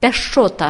пяшчота